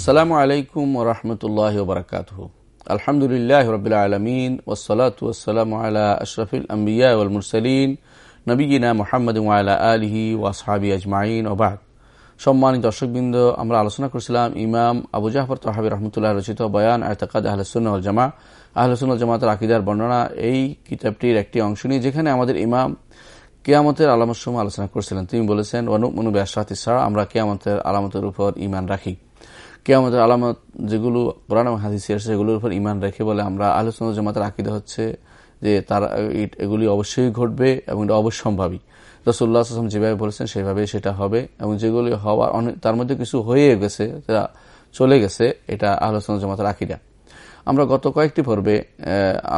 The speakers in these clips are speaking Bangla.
আসসালামু আলাইকুম ওরহমতুল্লাহ বরকাত আলহামদুলিল্লাহ রবিল আলমিন ওসলাত ওসালাম আলা আশরফিল আম্বিয়া মুরসলিন নবীনা মোহাম্মদ আলা আলহি ওয়াসহাবি আজমাইন ওবাদ সম্মানিত দর্শকবৃন্দ, আমরা আলোচনা করছিলাম ইমাম আবু জাহর তহাবি রহমতুল্লাহ রচিত বয়ান আয়তাকাদ আহলসুল জামা আহলসুল জামাতের আকিদার বর্ণনা এই কিতাবটির একটি অংশ নিয়ে যেখানে আমাদের ইমাম কেয়ামতের আলামত সময় আলোচনা করছিলেন। তিনি বলেছেন অনুপ মনু ব্যাসাত ছাড়া আমরা কেয়ামতের আলামতের উপর ইমান রাখি। কেয়ামতের আলামত যেগুলো কোরআন হাদিস এসেছে সেগুলোর উপর ইমান রেখে বলে আমরা আলোচনা জামাতের আকিদা হচ্ছে যে তারা এগুলি অবশ্যই ঘটবে এবং এটা অবশ্যম্ভাবী। রসুল্লাহ আসলাম যেভাবে বলেছেন সেভাবে সেটা হবে এবং যেগুলি হওয়ার অনেক, তার মধ্যে কিছু হয়ে গেছে সেটা চলে গেছে, এটা আলোচনা জামাতের আকিদা। আমরা গত কয়েকটি পর্বে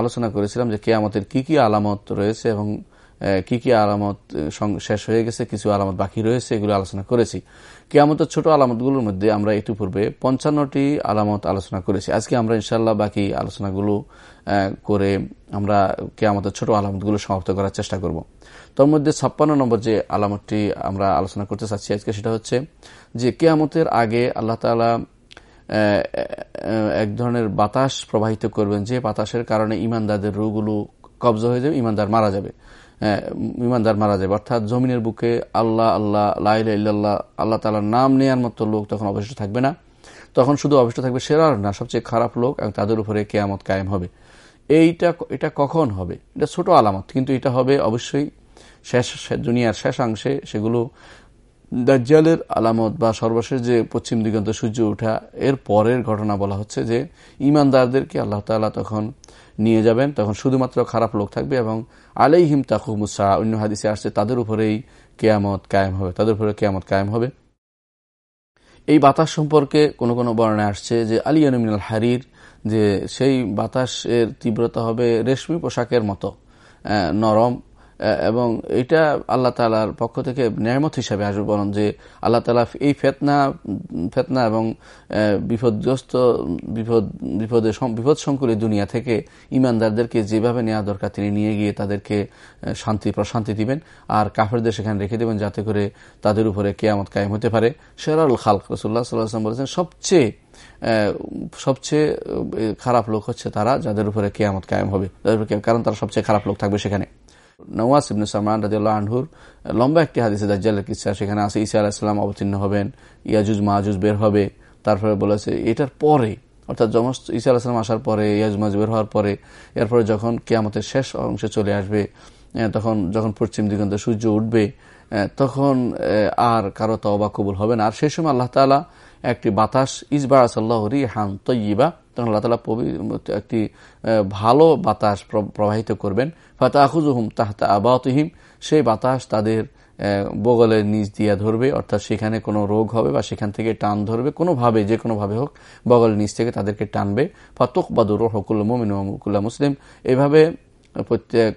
আলোচনা করেছিলাম যে কেয়ামতের কি কি আলামত রয়েছে এবং কি কি আলামত শেষ হয়ে গেছে, কিছু আলামত বাকি রয়েছে, এগুলো আলোচনা করেছি। কেয়ামতের ছোট আলামতগুলোর মধ্যে আমরা এটু পূর্বে পঞ্চান্নটি আলামত আলোচনা করেছি। আজকে আমরা ইনশাল্লাহ বাকি আলোচনাগুলো করে আমরা কেয়ামতের ছোট আলামতগুলো সমাপ্ত করার চেষ্টা করব। তোর মধ্যে ছাপ্পান্ন নম্বর যে আলামতটি আমরা আলোচনা করতে চাচ্ছি আজকে সেটা হচ্ছে যে কেয়ামতের আগে আল্লাহ তালা এক ধরনের বাতাস প্রবাহিত করবেন। যে বাতাসের কারণে ইমানদারদের রোগগুলো কবজা হয়ে যাবে, ইমানদার মারা যাবে। ইমানদার মারা যাবে। অর্থাৎ জমিনের বুকে আল্লাহ আল্লাহ লাইল্লাহ আল্লাহ তালার নাম নেয়ার মতো লোক তখন অবশিষ্ট থাকবে না। তখন শুধু অবশিষ্ট থাকবে সেরার না, সবচেয়ে খারাপ লোক এবং তাদের উপরে কেয়ামত কায়েম হবে। এইটা, এটা কখন হবে? এটা ছোট আলামত, কিন্তু এটা হবে অবশ্যই শেষ দুনিয়ার শেষাংশে সেগুলো দাজ্জালের আলামত বা সর্বশেষ যে পশ্চিম দিগন্ত সূর্য ওঠা, এর পরের ঘটনা বলা হচ্ছে যে ইমানদারদেরকে আল্লাহ তালা তখন নিয়ে যাবেন, তখন শুধুমাত্র খারাপ লোক থাকবে এবং আলাইহিম তাকুমুসা অন্য হাদিসে আসছে, তাদের উপরেই কেয়ামত কায়েম হবে, তাদের উপরে কেয়ামত কায়েম হবে। এই বাতাস সম্পর্কে কোনো কোনো বর্ণায় আসছে যে আলিয়ানমিনাল হারির, যে সেই বাতাসের তীব্রতা হবে রেশমি পোশাকের মতো নরম এবং এটা আল্লাহ তালার পক্ষ থেকে ন্যায়মত হিসাবে আসবে বলেন যে আল্লাহ তালা এই ফেতনা ফেতনা এবং বিপদগ্রস্ত, বিপদ, বিপদে বিপদ সংকুলের দুনিয়া থেকে ইমানদারদেরকে যেভাবে নেওয়া দরকার তিনি নিয়ে গিয়ে তাদেরকে শান্তি, প্রশান্তি দিবেন। আর কাফেরদের সেখানে রেখে দেবেন যাতে করে তাদের উপরে কেয়ামত কায়েম হতে পারে। শেরাল খালক রসুল্লাহ সাল্লাম বলেছেন, সবচেয়ে সবচেয়ে খারাপ লোক হচ্ছে তারা যাদের উপরে কেয়ামত কায়েম হবে। কারণ তারা সবচেয়ে খারাপ লোক থাকবে সেখানে। নওয়াজ ইবনে সালমান রাজিউল্লাহ আনহুর লম্বা একটি হাদিসে দাজ্জালের কিসা, সেখানে আছে ঈসা আলাহিসাল্লাম অবতীর্ণ হবেন, ইয়াজুজ মাহাজুজ বের হবে, তারপরে বলেছে এটার পরে, অর্থাৎ সমস্ত ঈসা আলাহিসাম আসার পরে ইয়াজ মাজ বের হওয়ার পরে, এরপরে যখন কেয়ামতের শেষ অংশে চলে আসবে তখন, যখন পশ্চিম দিগন্তে সূর্য উঠবে তখন আর কারও তবা কবুল হবে না। আর সেই সময় আল্লাহ তালা একটি বাতাস ইসবা সাল্লাহ রিহান তৈবা তখন আল্লাহ তালা একটি ভালো বাতাস প্রবাহিত করবেন। ফাতাহুজুহুম তাহতা আবাহতহিম সেই বাতাস তাদের বগলের নিচ দিয়া ধরবে, অর্থাৎ সেখানে কোনো রোগ হবে বা সেখান থেকে টান ধরবে, কোনোভাবে, যে কোনোভাবে হোক, বগলের নিচ থেকে তাদেরকে টানবে। ফাতুক বাদুর হকুল্লা মোমিন মুসলিম। এভাবে প্রত্যেক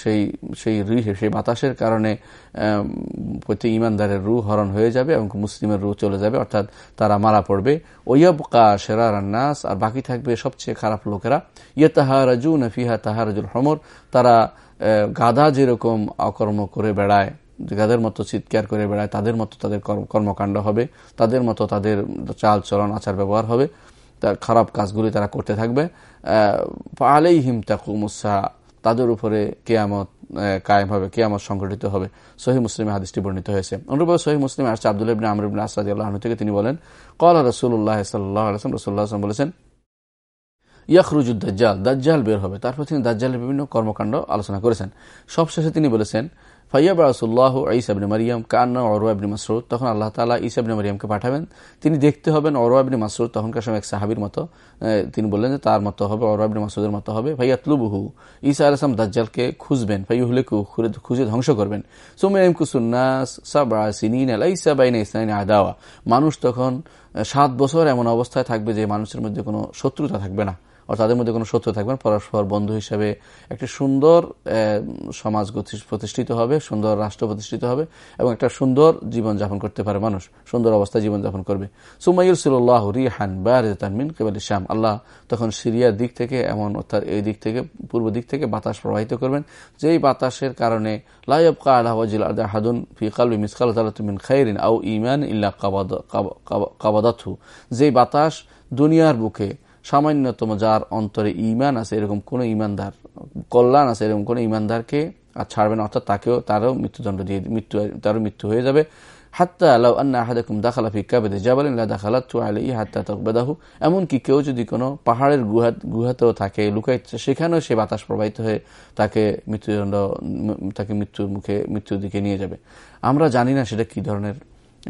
সেই সেই রিহে, সেই বাতাসের কারণে প্রত্যেক ইমানদারের রু হরণ হয়ে যাবে এবং মুসলিমের রু চলে যাবে, অর্থাৎ তারা মারা পড়বে। ওয়াবকা সেরার নাস, আর বাকি থাকবে সবচেয়ে খারাপ লোকেরা। ইয়ে তাহারাজু নফিহা তাহারাজুল হমর, তারা গাধা যেরকম অকর্ম করে বেড়ায় গাদের মতো চিৎকার করে বেড়ায়, তাদের মতো তাদের কর্মকাণ্ড হবে, তাদের মতো তাদের চাল চলন আচার ব্যবহার হবে, তার খারাপ কাজগুলি তারা করতে থাকবে। আলেই হিম তাকুমুসা তাদের উপরে কেয়ামত কায়েম হবে, কেয়ামত সংঘটিত হবে। সহি মুসলিমে হাদিসটি বর্ণিত হয়েছে। অনুরূপ সহি মুসলিম আসছে আব্দুল্লাহ আমর আসাদ আল্লাহ থেকে তিনি বলেন কল রসুল্লাহ সাল্লাহ আসলাম রসুল্লাহ আসলাম বলেছেন ইয়াকরুজুদ দাজ্জাল দাজ্জাল বের হবে। তারপর তিনি দাজ্জালের বিভিন্ন কর্মকাণ্ড আলোচনা করেছেন। সবশেষে তিনি বলেছেন ফাইয়া বারাসুল্লাহ ইসাবনে মারিয়াম কান্না অরওয়াবনি মাসরুদ তখন আল্লাহ তালা ইসাবনে মারিয়ামকে পাঠাবেন। তিনি দেখতে হবেন অরওয়াবনি মাসরুদ তখনকার সময় এক সাহাবির মতো। তিনি বললেন যে তার মতো হবে অরওয়াবনি মাসুদের মতো হবে। ভাইয়া তলুবহু ঈসা আলাম দাজ্জালকে খুঁজবেন। ফাইহুলেকু খুঁজে ধ্বংস করবেন। সুমাইম কুসুন্নাস সাবাসিনিন আলাইসা বাইনা ইসলাইন আদাওয়া। মানুষ তখন সাত বছর এমন অবস্থায় থাকবে যে মানুষের মধ্যে কোনো শত্রুতা থাকবে না। তাদের মধ্যে কোনো শত্রু থাকবে না পরস্পর বন্ধু হিসেবে একটি সুন্দর সমাজ প্রতিষ্ঠিত হবে, সুন্দর রাষ্ট্র প্রতিষ্ঠিত হবে এবং একটা সুন্দর জীবন যাপন করতে পারে মানুষ, সুন্দর অবস্থায় জীবন যাপন করবে। সুমাইল সুল্লাহ রিহান বারিন কেবল শ্যাম আল্লাহ তখন সিরিয়ার দিক থেকে এমন, অর্থাৎ এই দিক থেকে, পূর্ব দিক থেকে বাতাস প্রবাহিত করবেন, যেই বাতাসের কারণে লাইবকা আলাহাজিল হাদুন মিসকাল তালাতুমিন খাইরিন আউ ইমান ইল্লা কাবাদাথু যেই বাতাস দুনিয়ার বুকে সামান্যতম যার অন্তরে ইমান আছে, এরকম কোন ইমানদার কল্যাণ আছে, এরকম কোন ইমানদারকে আর ছাড়বে না, অর্থাৎ তাকেও, তারও মৃত্যুদণ্ড দিয়ে, মৃত্যু, তারও মৃত্যু হয়ে যাবে। হাত্তা আলাউ আন্না আহাদাকুম দাখালা ফি কাবেদে জাবালিন লা দাখালাত তু আলাইহি হাত্তা তাকবাদাহু। এমনকি কেউ যদি কোনো পাহাড়ের গুহা, গুহাতেও থাকে লুকাইছে সেখানেও সে বাতাস প্রবাহিত হয়ে তাকে মৃত্যুদণ্ড, তাকে মৃত্যুর মুখে, মৃত্যুর দিকে নিয়ে যাবে। আমরা জানি না সেটা কি ধরনের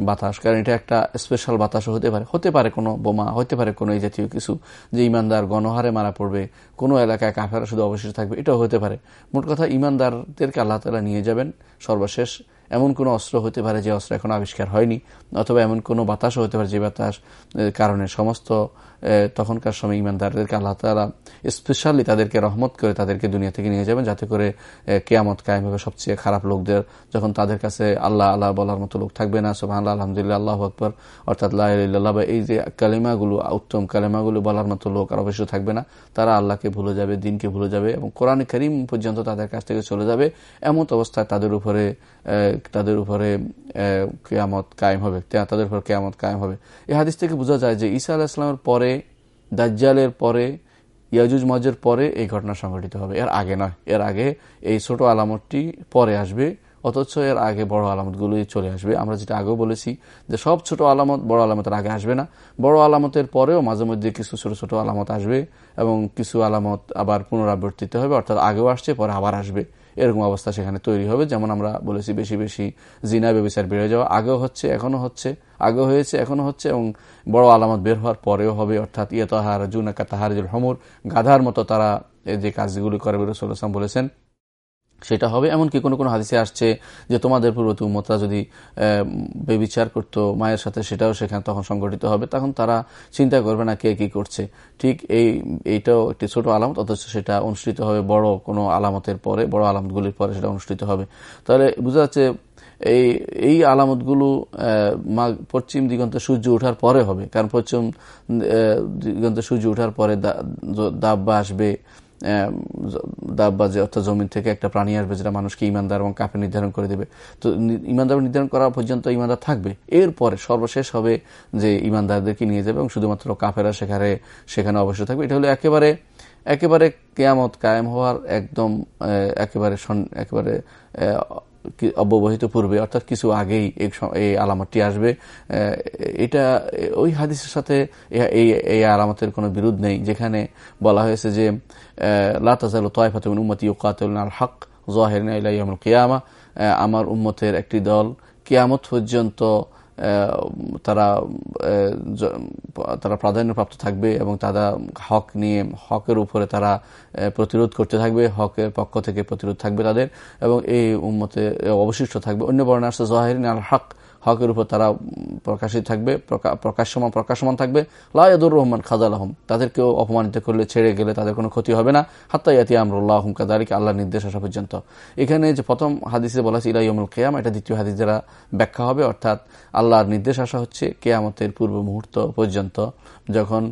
বাতাস, কারণ এটা একটা স্পেশাল বাতাসও হতে পারে। হতে পারে কোনো বোমা, হতে পারে কোনো এই জাতীয় কিছু যে ইমানদার গণহারে মারা পড়বে, কোনো এলাকায় কাফেরা শুধু অবশিষ্ট থাকবে, এটাও হতে পারে। মোট কথা, ইমানদারদেরকে আল্লাহ তালা নিয়ে যাবেন সর্বশেষ। এমন কোনো অস্ত্র হতে পারে যে অস্ত্র এখন আবিষ্কার হয়নি, অথবা এমন কোনো বাতাসও হতে পারে যে বাতাস কারণে সমস্ত তখনকার সময় ইমানদারদেরকে আল্লাহ তালা স্পেশালি তাদেরকে রহমত করে তাদেরকে দুনিয়া থেকে নিয়ে যাবেন, যাতে করে কেয়ামত কায়েম হবে। সবচেয়ে খারাপ লোকদের যখন তাদের কাছে আল্লাহ আল্লাহ বলার মতো লোক থাকবে না সোহান আল্লাহ আলহামদুলিল্লাহ, আল্লাহ আকবর, অর্থাৎ লাহ এই যে কালিমাগুলো, উত্তম কালিমাগুলো বলার মতো লোক আর অবশ্য থাকবে না, তারা আল্লাহকে ভুলে যাবে, দিনকে ভুলে যাবে এবং কোরআন করিম পর্যন্ত তাদের কাছ থেকে চলে যাবে। এমন অবস্থায় তাদের উপরে তাদের উপরে কেয়ামত কায়েম হবে তাদের উপর কেয়ামত কায়েম হবে। এই হাদিস থেকে বোঝা যায় যে ঈসা আল্লাহ ইসলামের পরে দাজ্জালের পরে, ইয়াজুজ মজের পরে এই ঘটনা সংঘটিত হবে। এর আগে নয়। এর আগে এই ছোট আলামতটি পরে আসবে, অথচ এর আগে বড় আলামতগুলোই চলে আসবে। আমরা যেটা আগেও বলেছি যে সব ছোট আলামত বড় আলামতের আগে আসবে না। বড় আলামতের পরেও মাঝে মধ্যে কিছু ছোট ছোট আলামত আসবে এবং কিছু আলামত আবার পুনরাবর্তিত হবে, অর্থাৎ আগেও আসছে, পরে আবার আসবে। এরকম অবস্থা সেখানে তৈরি হবে। যেমন আমরা বলেছি বেশি বেশি জিনা ব্যবসার বেড়ে যাওয়া আগেও হচ্ছে এখনও হচ্ছে আগে হয়েছে এখনও হচ্ছে এবং বড় আলামত বের হওয়ার পরেও হবে। অর্থাৎ ইয়ে তাহার জুনাকা তাহার হমুর, গাধার মতো তারা এই যে কাজগুলি করে রসুল্লাহাম বলেছেন সেটা হবে। এমনকি কোনো কোনো হাদিসে আসছে যে তোমাদের পূর্বতী উম্মতরা যদি বেবিচার করত মায়ের সাথে, সেটাও সেখানে তখন সংগঠিত হবে। তখন তারা চিন্তা করবে না কে কি করছে। ঠিক এই, এইটাও একটি ছোট আলামত, অথচ সেটা অনুষ্ঠিত হবে বড় কোনো আলামতের পরে, বড় আলামতগুলির পরে সেটা অনুষ্ঠিত হবে। তাহলে বোঝা যাচ্ছে এই এই আলামতগুলো পশ্চিম দিগন্তে সূর্য ওঠার পরে হবে। কারণ পশ্চিম দিগন্তে সূর্য ওঠার পরে দাব্বা আসবে। দাববাজে অর্থাৎ জমিন থেকে একটা প্রাণী আসবে যেটা মানুষকে ইমানদার এবং কাপে নির্ধারণ করে দেবে। তো ইমানদার নির্ধারণ করা পর্যন্ত ইমানদার থাকবে। এরপরে সর্বশেষ হবে যে ইমানদারদেরকে নিয়ে যাবে এবং শুধুমাত্র কাফেরা সেখানে সেখানে অবশ্যই থাকবে। এটা হলো একেবারে একেবারে কেয়ামত কায়েম হওয়ার একদম একেবারে একেবারে অব্যবহিত পূর্বে, অর্থাৎ কিছু আগেই এই আলামতটি আসবে। এটা, ওই হাদিসের সাথে এই এই আলামতের কোনো বিরোধ নেই, যেখানে বলা হয়েছে যে লাতাজাল তয়ফাত উম্মতি ওকাতুল আল হক জহের কিয়ামা। আমার উম্মতের একটি দল কেয়ামত পর্যন্ত তারা তারা প্রাধান্যপ্রাপ্ত থাকবে এবং তারা হক নিয়ে, হকের উপরে তারা প্রতিরোধ করতে থাকবে, হকের পক্ষ থেকে প্রতিরোধ থাকবে তাদের এবং এই উম্মতে অবশিষ্ট থাকবে। অন্য বর্ণার্থ জহিরিন আল হক হকের উপর তারা প্রকাশিত থাকবে প্রকাশমান প্রকাশমান থাকবে। লায়াদুর রহমান খাজাল আহম তাদেরকেও অপমানিত করলে, ছেড়ে গেলে তাদের কোনো ক্ষতি হবে না। হাত্তা ইয়াতি আমরুল্লাহ আহম কাদারিকে আল্লাহ নির্দেশ আসা পর্যন্ত। এখানে যে প্রথম হাদিসে বলা হচ্ছে ইলাইমুল কেয়াম, এটা দ্বিতীয় হাদিস যারা ব্যাখ্যা হবে। অর্থাৎ আল্লাহর নির্দেশ আসা হচ্ছে কেয়ামতের পূর্ব মুহূর্ত পর্যন্ত। যখন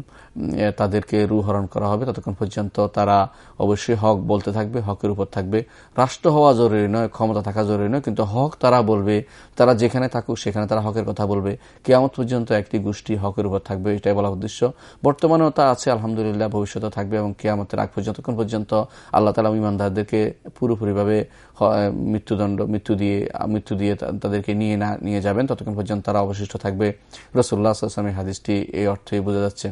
তাদেরকে রুহরণ করা হবে, ততক্ষণ পর্যন্ত তারা অবশ্যই হক বলতে থাকবে, হকের উপর থাকবে। রাষ্ট্র হওয়া জরুরি নয়, ক্ষমতা থাকা জরুরি নয়, কিন্তু হক তারা বলবে, তারা যেখানে থাকুক সেখানে তারা হকের কথা বলবে। কেয়ামত পর্যন্ত একটি গোষ্ঠী হকের উপর থাকবে, এটাই বলা উদ্দেশ্য। বর্তমানেও তা আছে, আলহামদুলিল্লাহ ভবিষ্যতে থাকবে এবং কেয়ামতের আগ পর্যন্ত কোন পর্যন্ত আল্লাহ তালা ইমানদারদেরকে পুরোপুরিভাবে মৃত্যুদণ্ড, মৃত্যু দিয়ে মৃত্যু দিয়ে তাদেরকে নিয়ে না, নিয়ে যাবেন, ততক্ষণ পর্যন্ত তারা অবশিষ্ট থাকবে। রসুল্লাহ আসলামের হাদিসটি এই অর্থেই বোঝা যাচ্ছে।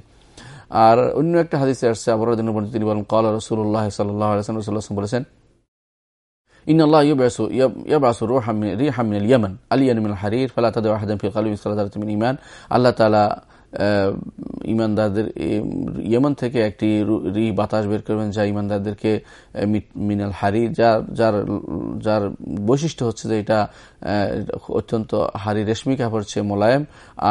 আর অন্য একটা হাদিসে আসছে আবর তিনি বলেন কল রসুল্লাহ সাল্লাহ রসুল্লাহ বলেছেন إن الله يبعث يبعث روحا من ريحا من اليمن ألين من الحرير فلا تدع أحدا في قلبه صلاة من إيمان. الله تعالى ইমানদারদের ইয়েমন থেকে একটি রি বাতাস বের করবেন যা ইমানদারদেরকে মিনাল হারি যার যার যার বৈশিষ্ট্য হচ্ছে যে এটা অত্যন্ত হারি রেশমি কাপড় চেয়ে মোলায়েম,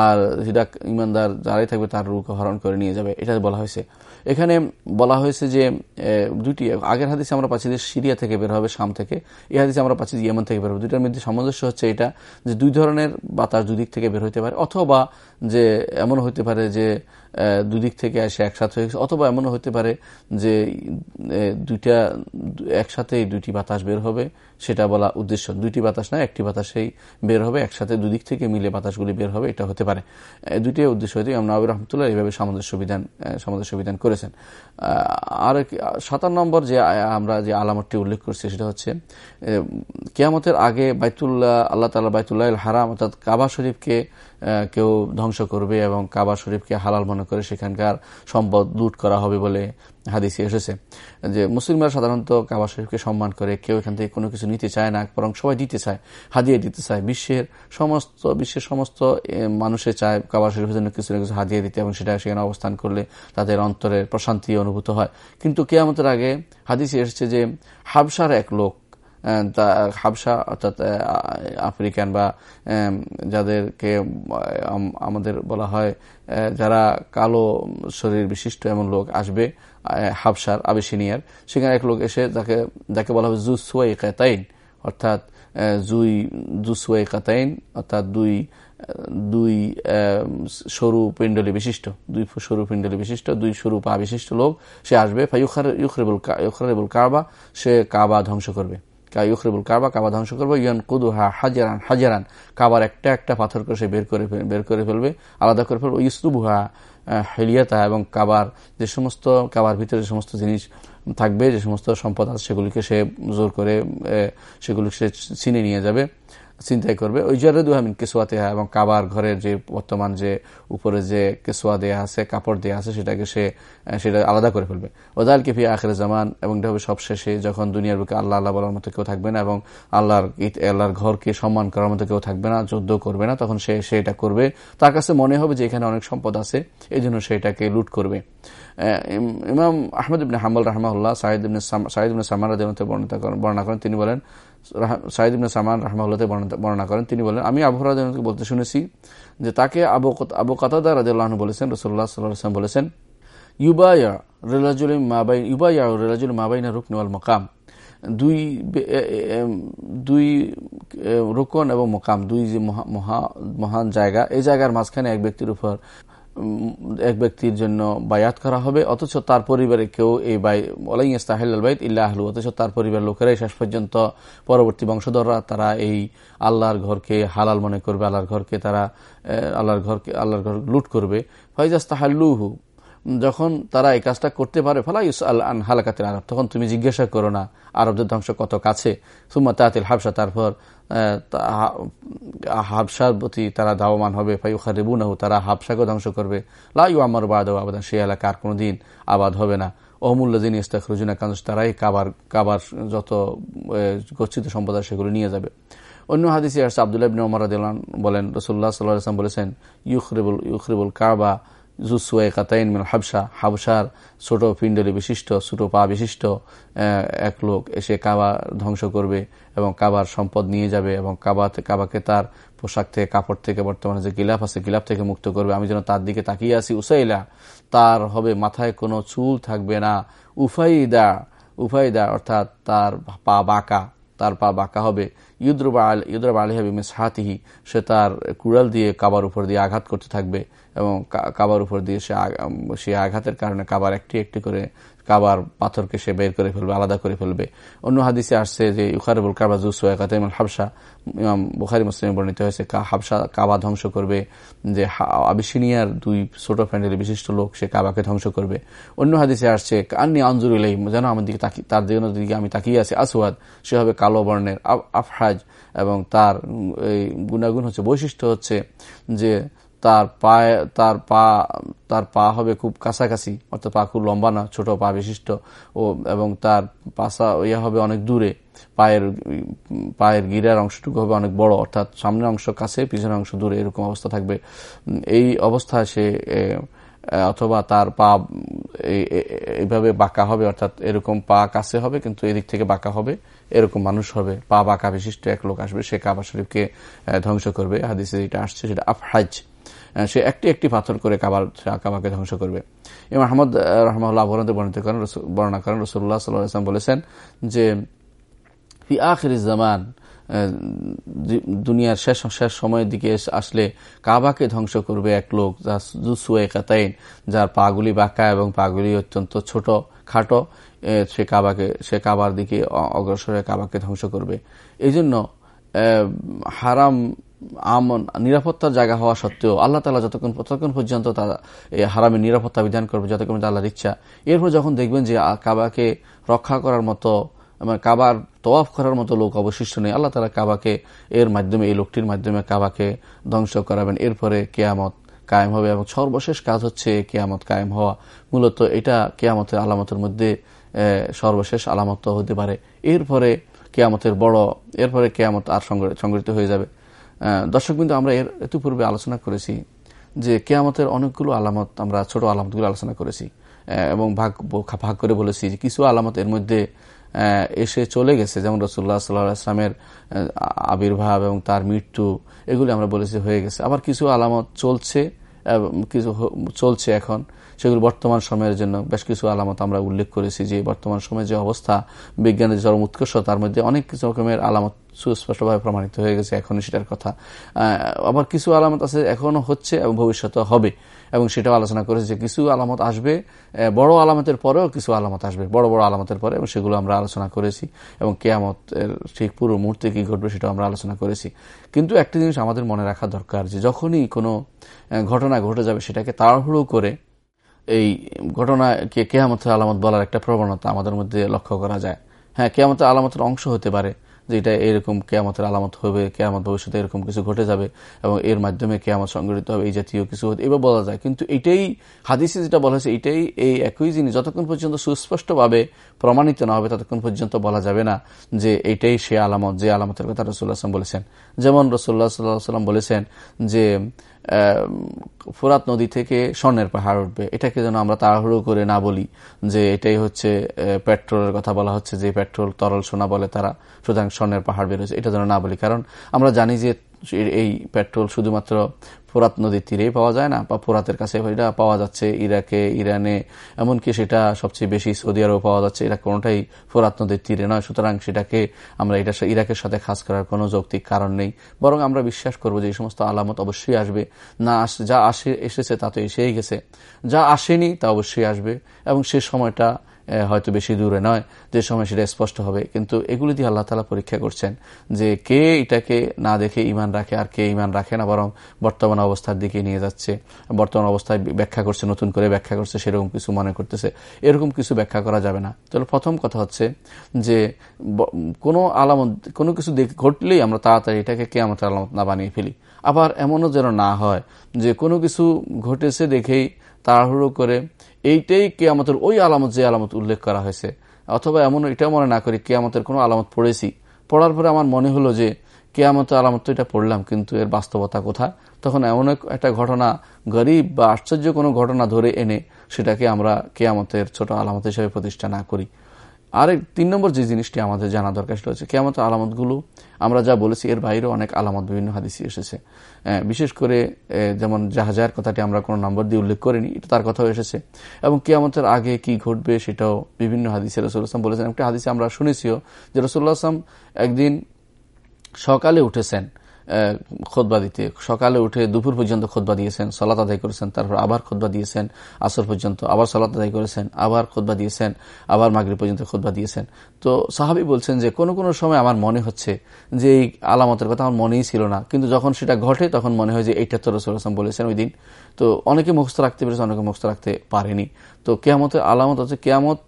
আর যেটা ইমানদার যারাই থাকবে তার রূপ হরণ করে নিয়ে যাবে। এটা বলা হয়েছে। এখানে বলা হয়েছে যে দুটি আগের হাদিসে আমরা পাচ্ছি যে সিরিয়া থেকে বের হবে, শাম থেকে। এই হাদিসে আমরা পাচ্ছি ইয়েমন থেকে বের হবে। দুইটার মধ্যে সামঞ্জস্য হচ্ছে এটা, যে দুই ধরনের বাতাস দুদিক থেকে বের হইতে পারে, অথবা যে এমন হইতে পারে যে দুদিক থেকে এসে একসাথে হয়ে অথবা এমনও হতে পারে যে দুইটা, একসাথে দুইটি বাতাস বের হবে, সেটা বলা উদ্দেশ্য। দুইটি বাতাস না, একটি বাতাসেই বের হবে, একসাথে দুদিক থেকে মিলে বাতাসগুলি বের হবে, এটা হতে পারে। দুইটি উদ্দেশ্য হয়তো আমরা আবির রহমতুল্লাহ এইভাবে সামঞ্জস্য বিধান সামঞ্জস্য বিধান করেছেন। আর সাতান্ন নম্বর যে আমরা যে আলামতটি উল্লেখ করছি, সেটা হচ্ছে কেয়ামতের আগে বাইতুল্লাহ, আল্লাহ তালা বাইতুল্লাহ হারাম অর্থাৎ কাবা শরীফকে কেউ ধ্বংস করবে এবং কাবা শরীফকে হালাল মনে করে সেখানকার সম্পদ লুট করা হবে বলে হাদিসে এসেছে। যে মুসলিমরা সাধারণত কাবা শরীফকে সম্মান করে, কেউ এখান থেকে কোনো কিছু নিতে চায় না, বরং সবাই দিতে চায়, হাদিয়ে দিতে চায়। বিশ্বের সমস্ত বিশ্বের সমস্ত মানুষে চায় কাবা শরীফের জন্য কিছু না কিছু হাদিয়ে দিতে এবং সেটা সেখানে অবস্থান করলে তাদের অন্তরের প্রশান্তি অনুভূত হয়। কিন্তু কেয়ামতের আগে হাদিসে এসেছে যে হাবসার এক লোক হাবসা অর্থাৎ আফ্রিকান বা যাদেরকে আমাদের বলা হয় যারা কালো শরীর বিশিষ্ট এমন লোক আসবে হাবসার আবেসিনিয়ার সেখানে এক লোক এসে তাকে, যাকে বলা হবে জুসুয়াই কাতাইন অর্থাৎ জুই জুসুয়াই কাতাইন অর্থাৎ দুই দুই সরু পিণ্ডলি বিশিষ্ট, দুই সরু পিণ্ডলি বিশিষ্ট, দুই সরু পা বিশিষ্ট লোক, সে আসবে ইউখরেবুল কাবা, সে কাবা ধ্বংস করবে। ইউখরিবুল কাবা কাবা ধ্বংস করবে ইয়ান কুদুহা হাজারান হাজারান। কাবার একটা একটা পাথর করে সে বের করে বের করে ফেলবে, আলাদা করে ফেলবে। ইসলুবুহা হেলিয়াতা এবং কাবার যে সমস্ত, কাবার ভিতরে যে সমস্ত জিনিস থাকবে, যে সমস্ত সম্পদ আছে, সেগুলিকে সে জোর করে সেগুলিকে সে চিনে নিয়ে যাবে। চিন্তাই করবে। ওই জারেদু হামিন কেসোয়াতে এবং কাবার ঘরের যে বর্তমান যে উপরে যে কেসোয়া দেয়া আছে, কাপড় দেয়া আছে, সেটাকে সে সেটা আলাদা করে ফেলবে। ওদাল কেফি আখের জামান, এবং এটা হবে সবশেষে যখন দুনিয়ার বুকে আল্লাহ আল্লাহ বলার মতো কেউ থাকবে না এবং আল্লাহর আল্লাহর ঘরকে সম্মান করার মতো কেউ থাকবে না, যুদ্ধ করবে না, তখন সে সেটা করবে। তার কাছে মনে হবে যে এখানে অনেক সম্পদ আছে এই জন্য সেটাকে লুট করবে। ইমাম আহমেদ ইবনে হাম্বল রাহমাউল্লাহ সাহিদ ইবনে সাহিদ ইবনে সামার বর্ণনা করেন, তিনি বলেন সাইদ ইবনে সামান রাহমাউল্লাতে বর্ণনা করেন। তিনি বলেন, আমি আবু রাজকে বলতে শুনেছি যে তাকে আবু আবু কাতাদা রাজিউল্লাহ বলেছেন রসুল্লাহ সাল্লাম বলেছেন, ইউবায়া রেলাজুল মাবাই ইউবায়া রেলাজুল মাবাইনা রুকনওয়াল মকাম। দুই দুই রুকন এবং মোকাম, দুই যে মহান জায়গা, এই জায়গার মাঝখানে এক ব্যক্তির উপর এক ব্যক্তির জন্য বায়াত করা হবে, অথচ তার পরিবারে কেউ এই বাই, ওলাই বাইত ইল্লাহলু অথচ তার পরিবার লোকেরাই শেষ পর্যন্ত পরবর্তী বংশধররা, তারা এই আল্লাহর ঘরকে হালাল মনে করবে, আল্লাহর ঘরকে তারা আল্লাহর ঘরকে, আল্লাহর ঘর লুট করবে। ফাইজাস তাহাল্লুহু যখন তারা এই কাজটা করতে পারে, ফালা আল আন আরব। তখন তুমি জিজ্ঞাসা করো না, আরবদের ধ্বংস কত কাছে? সুম্মা তাতিল হাবসা তারপর হাবসার প্রতি তারা ধাবমান হবে ফাইউখা রেবুনাহু তারা হাবসাকে ধ্বংস করবে। লাইউ আমার বাদ আবাদান, সেই এলাকা আর কোনোদিন আবাদ হবে না। অমূল্যদিন ইস্তাক রুজুনা কানুস তারাই কাবার কাবার যত গচ্ছিত সম্পদ সেগুলো নিয়ে যাবে। অন্য হাদিসে আসছে আবদুল্লাহ বলেন রসুল্লাহ সাল্লাহ বলেছেন, ইউখরিবুল ইউখরিবুল কাবা জুসুয়ে কাতাইন হাবসা হাবসার ছোট পিণ্ডলি বিশিষ্ট, ছোট পা বিশিষ্ট এক লোক এসে কাবা ধ্বংস করবে এবং কাবার সম্পদ নিয়ে যাবে এবং কাবা কাবাকে তার পোশাক থেকে, কাপড় থেকে বর্তমানে যে গিলাফ আছে, গিলাফ থেকে মুক্ত করবে। আমি যেন তার দিকে তাকিয়ে আসি উসাইলা, তার হবে মাথায় কোনো চুল থাকবে না। উফাইদা উফাইদা অর্থাৎ তার পা বাঁকা, তার পা বাঁকা হবে। ইউদ্রবা ইউদ্রবা আলী মিস হাতিহি সে তার কুড়াল দিয়ে কাবার উপর দিয়ে আঘাত করতে থাকবে। এবং কাবার উপর দিয়ে সে সে আঘাতের কারণে কাবার একটি একটি করে কাবার পাথরকে সে বের করে ফেলবে, আলাদা করে ফেলবে। অন্য হাদিসে আসছে যে ইউখারবুল কাবা জুস কাতাইমুল হাবসা ইমাম বুখারি মুসলিম বর্ণিত হয়েছে হাবসা কাবা ধ্বংস করবে, যে আবিসিনিয়ার দুই ছোট ফ্যান্ডেলি বিশিষ্ট লোক সে কাবাকে ধ্বংস করবে। অন্য হাদিসে আসছে, কান্নি আঞ্জুর ইলাই যেন আমার দিকে তাকি, তার দিকে আমি তাকিয়ে আছি, আসওয়াদ, সে হবে কালো বর্ণের আফহাজ এবং তার এই গুণাগুণ হচ্ছে, বৈশিষ্ট্য হচ্ছে যে তার পায়ে, তার পা তার পা হবে খুব কাছাকাছি, অর্থাৎ পা খুব লম্বা না, ছোট পা বিশিষ্ট, ও, এবং তার পাশা ইয়ে হবে অনেক দূরে, পায়ের পায়ের গিরার অংশটুকু হবে অনেক বড়, অর্থাৎ সামনের অংশ কাছে, পিছনের অংশ দূরে, এরকম অবস্থা থাকবে। এই অবস্থায় সে অথবা তার পা এইভাবে বাঁকা হবে, অর্থাৎ এরকম পা কাছে হবে, কিন্তু এদিক থেকে বাঁকা হবে, এরকম মানুষ হবে। পা বাঁকা বিশিষ্ট এক লোক আসবে, সে কাবা শরীফকে ধ্বংস করবে। হাদিসে যেটা আসছে সেটা আফহাজ। সে একটি একটি পাথর করে কাবার কাবাকে ধ্বংস করবে। এবং আহমদ রহমাল্লাহ বর্ণিত করেন বর্ণনা করেন রসুল্লাহ সাল্লাম বলেছেন যে আখির জামান দুনিয়ার শেষ শেষ সময়ের দিকে আসলে কাবাকে ধ্বংস করবে এক লোক যা জুসুয়ে কাতাইন যার পাগুলি বাঁকা এবং পাগুলি অত্যন্ত ছোট, খাটো সে কাবাকে, সে কাবার দিকে অগ্রসরে কাবাকে ধ্বংস করবে। এই জন্য হারাম আমন, নিরাপত্তার জায়গা হওয়া সত্ত্বেও আল্লাহ তালা যতক্ষণ, ততক্ষণ পর্যন্ত তারা এই হারামের নিরাপত্তা বিধান করবে, যতক্ষণ আল্লাহর ইচ্ছা। এরপর যখন দেখবেন যে কাবাকে রক্ষা করার মতো মানে কাবার তোয়াফ করার মতো লোক অবশিষ্ট নেই, আল্লাহ তালা কাবাকে এর মাধ্যমে, এই লোকটির মাধ্যমে কাবাকে ধ্বংস করাবেন। এরপরে কেয়ামত কায়েম হবে এবং সর্বশেষ কাজ হচ্ছে কেয়ামত কায়েম হওয়া। মূলত এটা কেয়ামতের আলামতের মধ্যে সর্বশেষ আলামত হতে পারে। এরপরে কেয়ামতের বড়, এরপরে কেয়ামত আর সংগঠিত হয়ে যাবে। দর্শক বিন্দু, আমরা এর ইতিপূর্বে আলোচনা করেছি যে কেয়ামতের অনেকগুলো আলামত, আমরা ছোট আলামতগুলো আলোচনা করেছি এবং ভাগ ভাগ করে বলেছি যে কিছু আলামত এর মধ্যে এসে চলে গেছে। যেমন রসুল্লাহ সাল্লাহ আসলামের আবির্ভাব এবং তার মৃত্যু, এগুলি আমরা বলেছি হয়ে গেছে। আবার কিছু আলামত চলছে কিছু চলছে এখন। সেগুলো বর্তমান সময়ের জন্য বেশ কিছু আলামত আমরা উল্লেখ করেছি যে বর্তমান সময়ের যে অবস্থা, বিজ্ঞানের চরম উৎকর্ষ তার মধ্যে অনেক কিছু রকমের আলামত সুস্পষ্টভাবে প্রমাণিত হয়ে গেছে এখনই সেটার কথা। আবার কিছু আলামত আছে এখনও হচ্ছে এবং ভবিষ্যতে হবে এবং সেটাও আলোচনা করেছে যে কিছু আলামত আসবে বড় আলামতের পরেও কিছু আলামত আসবে, বড় বড় আলামতের পরে এবং সেগুলো আমরা আলোচনা করেছি এবং কেয়ামতের ঠিক পুরো মুহূর্তে কি ঘটবে সেটাও আমরা আলোচনা করেছি। কিন্তু একটা জিনিস আমাদের মনে রাখা দরকার যে যখনই কোনো ঘটনা ঘটে যাবে সেটাকে তাড়াহুড়ো করে এই ঘটনাকে কেয়ামতের আলামত বলার একটা প্রবণতা আমাদের মধ্যে লক্ষ্য করা যায়। হ্যাঁ কেয়ামতের আলামতের অংশ হতে পারে যে এটা এরকম কেয়ামতের আলামত হবে, কেয়ামত ভবিষ্যতে এরকম কিছু ঘটে যাবে এবং এর মাধ্যমে কেয়ামত সংগঠিত হবে, এই জাতীয় কিছু হতে এবার বলা যায়। কিন্তু এটাই হাদিসে যেটা বলা হয়েছে, এটাই এই একই জিনিস যতক্ষণ পর্যন্ত সুস্পষ্টভাবে প্রমাণিত না হবে, ততক্ষণ পর্যন্ত বলা যাবে না যে এটাই সে আলামত, যে আলামতের কথা রসুল্লাহ আসলাম বলেছেন। যেমন রসুল্লাহ সাল্লাহ সাল্লাম বলেছেন যে ফোরাত নদী থেকে স্বর্ণের পাহাড় উঠবে। এটাকে যেন আমরা তাড়াহুড়ো করে না বলি যে এটাই হচ্ছে পেট্রোলের কথা বলা হচ্ছে, যে পেট্রোল তরল সোনা বলে তারা সুতরাং স্বর্ণের পাহাড় বেরোচ্ছে এটা যেন না বলি। কারণ আমরা জানি যে এই পেট্রোল শুধুমাত্র ফোরাত নদীর তীরেই পাওয়া যায় না, বা ফোরাতের কাছে এটা পাওয়া যাচ্ছে ইরাকে, ইরানে, এমনকি সেটা সবচেয়ে বেশি সৌদি আরবে পাওয়া যাচ্ছে। এটা কোনোটাই ফোরাত নদীর তীরে নয়। সুতরাং সেটাকে আমরা এটা ইরাকের সাথে খাস করার কোনো যৌক্তিক কারণ নেই। বরং আমরা বিশ্বাস করব যে এই সমস্ত আলামত অবশ্যই আসবে। না যা আসে এসেছে তা তো এসেই গেছে। যা আসেনি তা অবশ্যই আসবে। এবং সে সময়টা হয়তো বেশি দূরে নয়। যে সময় সেটা স্পষ্ট হবে। কিন্তু এগুলি দিয়ে আল্লাহ তালা পরীক্ষা করছেন যে কে এটাকে না দেখে ইমান রাখে আর কে ইমান রাখে না, বরং বর্তমান অবস্থার দিকে নিয়ে যাচ্ছে। বর্তমান অবস্থায় ব্যাখ্যা করছে, নতুন করে ব্যাখ্যা করছে, সেরকম কিছু মনে করতেছে। এরকম কিছু ব্যাখ্যা করা যাবে না। তাহলে প্রথম কথা হচ্ছে যে কোনো আলামত, কোনো কিছু ঘটলেই আমরা তাড়াতাড়ি এটাকে কে আমাদের আলামত না বানিয়ে ফেলি। আবার এমনও যেন না হয় যে কোনো কিছু ঘটেছে দেখেই তাড়াহুড়ো করে এইটাই কেয়ামতের ওই আলামত যে আলামত উল্লেখ করা হয়েছে। অথবা এমন এটাও মনে না করি কেয়ামতের কোনো আলামত পড়েছি। পড়ার পরে আমার মনে হলো যে কেয়ামতের আলামত তো এটা পড়লাম, কিন্তু এর বাস্তবতা কোথায়? তখন এমন একটা ঘটনা, গরিব বা আশ্চর্য কোনো ঘটনা ধরে এনে সেটাকে আমরা কেয়ামতের ছোট আলামত হিসেবে প্রতিষ্ঠা না করি। আরেক তিন নম্বর যে জিনিসটি আমাদের জানা দরকার সেটা হচ্ছে কেমন আলামতগুলো আমরা যা বলেছি, এর বাইরেও অনেক আলামত, বিভিন্ন হাদিসি এসেছে। বিশেষ করে যেমন জাহাজার কথাটি আমরা কোনো নম্বর দিয়ে উল্লেখ করিনি, এটা তার কথাও এসেছে। এবং কেয়ামতের আগে কি ঘটবে সেটাও বিভিন্ন হাদিসে রসুল আসলাম বলেছেন। একটা হাদিসে আমরা শুনেছিও যে রসুল্লাহ আসলাম একদিন সকালে উঠেছেন। খোদবা দিতে। সকালে উঠে দুপুর পর্যন্ত খোদবা দিয়েছেন, সলাত আদায় করেছেন, তারপর আবার খোদবা দিয়েছেন, আসর পর্যন্ত আবার সলাত আদায় করেছেন, আবার খোদবা দিয়েছেন, আবার মাগরি পর্যন্ত খোদবা দিয়েছেন। তো সাহাবি বলছেন যে, কোনো কোনো সময় আমার মনে হচ্ছে যে, এই আলামতের কথা আমার মনেই ছিল না। কিন্তু যখন সেটা ঘটে, তখন মনে হয় যে, এইটা তো রসুল আসলাম বলেছেন ওই দিন। তো অনেকে মুখস্থ রাখতে পেরেছে, অনেকে মুখস্থ রাখতে পারেনি। তো কেয়ামতের আলামত হচ্ছে, কেয়ামত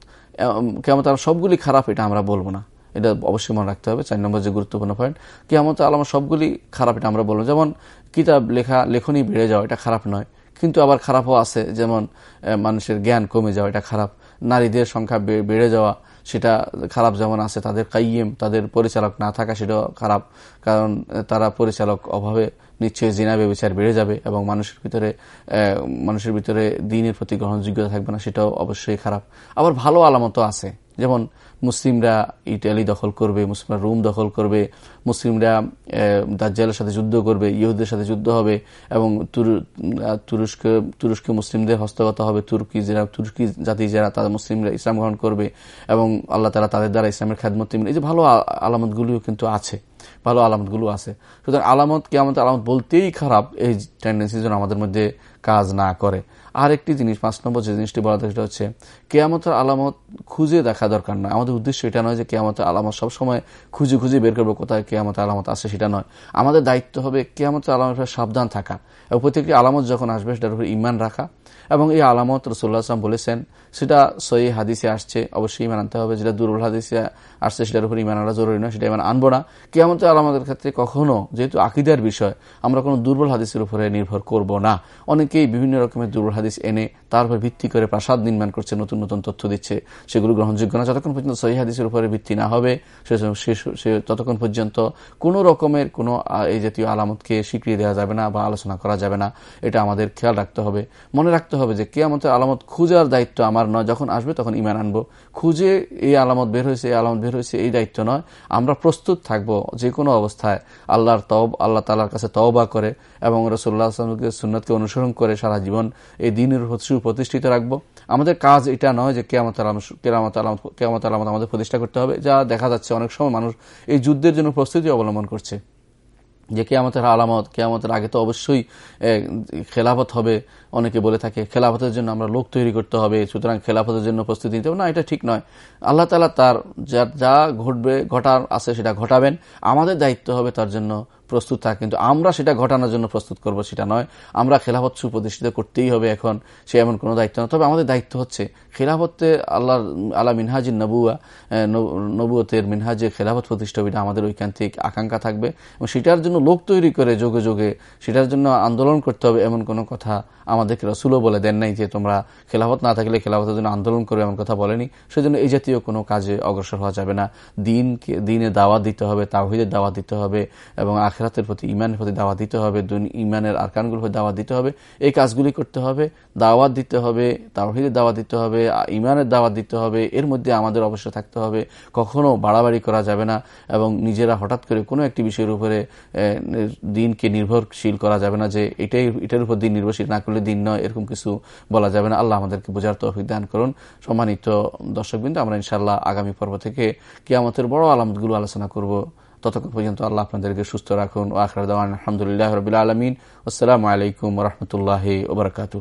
কেয়ামত আর সবগুলি খারাপ, এটা আমরা বলব না। এটা অবশ্যই মনে রাখতে হবে। চার নম্বর যে গুরুত্বপূর্ণ পয়েন্ট কেয়ামতের আলামত সবগুলি খারাপ, এটা আমরা বলব। যেমন, কিতাব, লেখা লেখনই বেড়ে যাওয়া, এটা খারাপ নয়। কিন্তু আবার খারাপও আছে। যেমন মানুষের জ্ঞান কমে যাওয়া, এটা খারাপ। নারীদের সংখ্যা বেড়ে যাওয়া, সেটা খারাপ যেমন আছে, তাদের কাইয়েম তাদের পরিচালক না থাকা, সেটাও খারাপ। কারণ তারা পরিচালক অভাবে নিশ্চয়ই জিনা বিচার বেড়ে যাবে এবং মানুষের ভিতরে মানুষের ভিতরে দিনের প্রতি গ্রহণযোগ্যতা থাকবে না, সেটাও অবশ্যই খারাপ। আবার ভালো আলামতও আছে। যেমন মুসলিমরা ইটালি দখল করবে, মুসলিমরা রোম দখল করবে, মুসলিমরা দাজ্জালের সাথে যুদ্ধ করবে ইহুদের সাথে যুদ্ধ হবে এবং তুরস্ক তুরস্ক মুসলিমদের হস্তগত হবে, তুর্কি যারা তুর্কি জাতি যারা তাদের মুসলিমরা ইসলাম গ্রহণ করবে এবং আল্লাহ তালা তাদের দ্বারা ইসলামের খ্যাদমত এই যে ভালো আলামতগুলিও কিন্তু আছে, ভালো আলামতগুলো আছে। সুতরাং আলামত কেমন আলামত বলতেই খারাপ এই টেন্ডেন্সি যেন আমাদের মধ্যে কাজ না করে। আর একটি জিনিস, পাঁচ নম্বর যে জিনিসটি বলা সেটা হচ্ছে, কেয়ামতের আলামত খুঁজে দেখা দরকার নয়। আমাদের উদ্দেশ্য এটা নয় যে কেয়ামতের আলামত সবসময় খুঁজে খুঁজে বের করব কোথায় কেয়ামতের আলামত আছে সেটা নয়। আমাদের দায়িত্ব হবে কেয়ামতের আলামত সাবধান থাকা। এবং প্রত্যেকটি আলামত যখন আসবে সেটার উপর ইমান রাখা। এবং এই আলামত রসুল্লাহ আসলাম বলেছেন সেটা সহি হাদিসে আসছে, অবশ্যই ইমান আনতে হবে। যেটা দুর্বল হাদিসে আসছে, সেটার উপর ইমান আনা জরুরি নয়, সেটা ইমান আনব না। কেয়ামত আলামতের ক্ষেত্রে কখনো, যেহেতু আকিদার বিষয়, আমরা কোনো দুর্বল হাদিসের উপরে নির্ভর করব না। অনেকেই বিভিন্ন রকমের দুর্বল হাদিস এনে তার উপর ভিত্তি করে প্রাসাদ নির্মাণ করছে, নতুন নতুন তথ্য দিচ্ছে। সেগুলো গ্রহণযোগ্য না। যতক্ষণ পর্যন্ত সহি হাদিসের উপরে ভিত্তি না হবে, সে ততক্ষণ পর্যন্ত কোনো রকমের কোনো এই জাতীয় আলামতকে স্বীকৃতি দেওয়া যাবে না বা আলোচনা করা যাবে না। এটা আমাদের খেয়াল রাখতে হবে। মনে রাখতে হবে যে কেয়ামতের আলামত খুঁজার দায়িত্ব আমার নয়, যখন আসবে তখন ইমান আনব। খুঁজে এই আলামত বের হয়েছে, এই আলামত বের হয়েছে, এই দায়িত্ব নয়। আমরা প্রস্তুত থাকব যে কোনো অবস্থায় আল্লাহর তব আল্লাহ তালার কাছে তওবা করে এবং রসুল্লাহ আসলামকে সুন্নতকে অনুসরণ করে সারা জীবন এই দিনের সুপ্রতিষ্ঠিত রাখব। আমাদের কাজ এটা নয় যে কেয়ামত আলামত কেরামত আলামত কেয়ামত আলামত আমাদের প্রতিষ্ঠা করতে হবে। যা দেখা যাচ্ছে অনেক সময় মানুষ এই যুদ্ধের জন্য প্রস্তুতি অবলম্বন করছে। যে কেয়ামতের আলামত, কেয়ামতের আগে তো অবশ্যই খেলাফত হবে। অনেকে বলে থাকে, খেলাফতের জন্য আমরা লোক তৈরি করতে হবে, সুতরাং খেলাফতের জন্য প্রস্তুতি নিতে হবে। না, এটা ঠিক নয়। আল্লাহ তালা তার যা যা ঘটবে, ঘটার আছে সেটা ঘটাবেন। আমাদের দায়িত্ব হবে তার জন্য প্রস্তুত থাকা, কিন্তু আমরা সেটা ঘটানোর জন্য প্রস্তুত করব সেটা নয়। আমরা খেলাফত সুপ্রতিষ্ঠিত করতেই হবে এখন, সে এমন কোনো দায়িত্ব নয় তবে আমাদের দায়িত্ব হচ্ছে খেলাফতে আল্লাহ আল্লাহ মিনহাজির নবুয়া নবুয়তের মিনহাজে খেলাফত প্রতিষ্ঠা এটা আমাদের ঐকান্তিক আকাঙ্ক্ষা থাকবে। এবং সেটার জন্য লোক তৈরি করে যোগে যোগে সেটার জন্য আন্দোলন করতে হবে এমন কোনো কথা আমাদেরকে রসুলও বলে দেন নাই যে তোমরা খেলাফত না থাকলে খেলাফতের জন্য আন্দোলন করবে এমন কথা বলেনি। সেজন্য এই জাতীয় কোনো কাজে অগ্রসর হওয়া যাবে না। দিনকে, দিনে দাওয়াত দিতে হবে তাহিদের দাওয়াত দিতে হবে এবং আখেরাতের প্রতি ইমানের প্রতি দাওয়া দিতে হবে ইমানের আরকানগুলোর প্রতি দাওয়া দিতে হবে, এই কাজগুলি করতে হবে, দাওয়াত দিতে হবে তাহিদের দাওয়াত দিতে হবে ইমানের দাওয়াত দিতে হবে, এর মধ্যে আমাদের অবশ্য থাকতে হবে, কখনো বাড়াবাড়ি করা যাবে না এবং নিজেরা হঠাৎ করে কোনো একটি বিষয়ের উপরে দিনকে নির্ভরশীল করা যাবে না যে এটাই, এটার উপর দিন নির্ভরশীল, না করলে দিন নয়, এরকম কিছু বলা যাবে না। আল্লাহ আমাদেরকে বোঝার তৌফিক দান করুন। সম্মানিত দর্শকবৃন্দ, আমরা ইনশাল্লাহ আগামী পর্ব থেকে কিয়ামতের বড় আলামতগুলো আলোচনা করব। ততক্ষণ পর্যন্ত আল্লাহ আপনাদেরকে সুস্থ রাখুন ও আখরাদ আলহামদুলিল্লাহ রবিল আলমিন। আসসালামু আলাইকুম রহমতুল্লাহ ওবরাকাতু